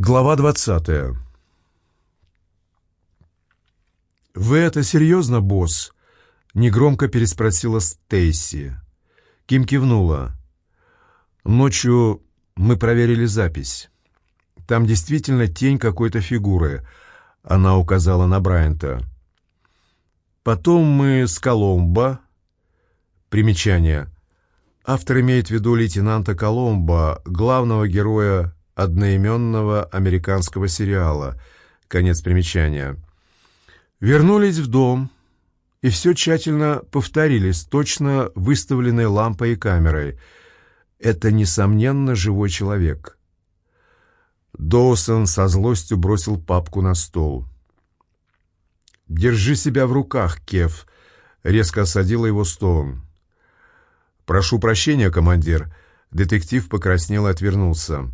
Глава двадцатая. «Вы это серьезно, босс?» — негромко переспросила Стейси. Ким кивнула. «Ночью мы проверили запись. Там действительно тень какой-то фигуры», — она указала на Брайанта. «Потом мы с Коломбо...» Примечание. Автор имеет в виду лейтенанта Коломбо, главного героя одноименного американского сериала. Конец примечания. Вернулись в дом, и все тщательно повторили с точно выставленной лампой и камерой. Это, несомненно, живой человек. Доусон со злостью бросил папку на стол. «Держи себя в руках, Кев», — резко осадила его Стоун. «Прошу прощения, командир». Детектив покраснел и отвернулся.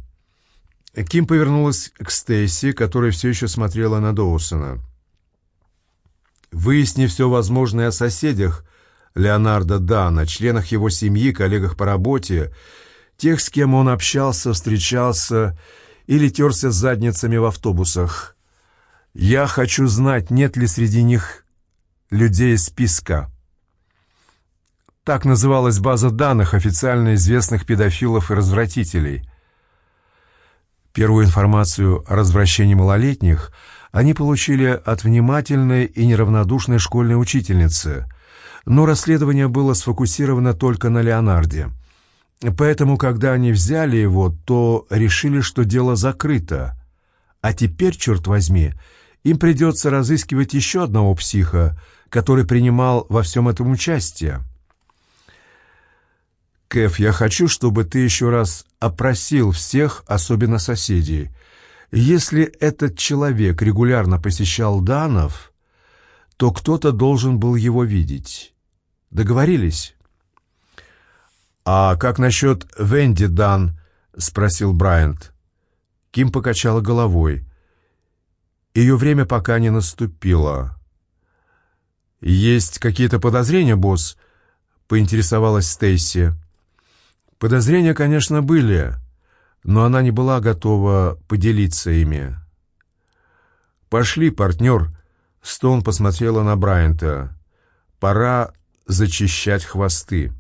Ким повернулась к Стейси, которая все еще смотрела на Доусона. «Выясни все возможное о соседях Леонардо Дана, членах его семьи, коллегах по работе, тех, с кем он общался, встречался или терся задницами в автобусах. Я хочу знать, нет ли среди них людей из списка». Так называлась база данных официально известных педофилов и развратителей – Первую информацию о развращении малолетних они получили от внимательной и неравнодушной школьной учительницы, но расследование было сфокусировано только на Леонарде. Поэтому, когда они взяли его, то решили, что дело закрыто. А теперь, черт возьми, им придется разыскивать еще одного психа, который принимал во всем этом участие. Кэф, я хочу, чтобы ты еще раз опросил всех, особенно соседей. Если этот человек регулярно посещал Данов, то кто-то должен был его видеть. Договорились? «А как насчет Венди Дан?» — спросил Брайант. Ким покачала головой. Ее время пока не наступило. «Есть какие-то подозрения, босс?» — поинтересовалась Стейси. Подозрения, конечно, были, но она не была готова поделиться ими. «Пошли, партнер!» Стоун посмотрела на Брайанта. «Пора зачищать хвосты».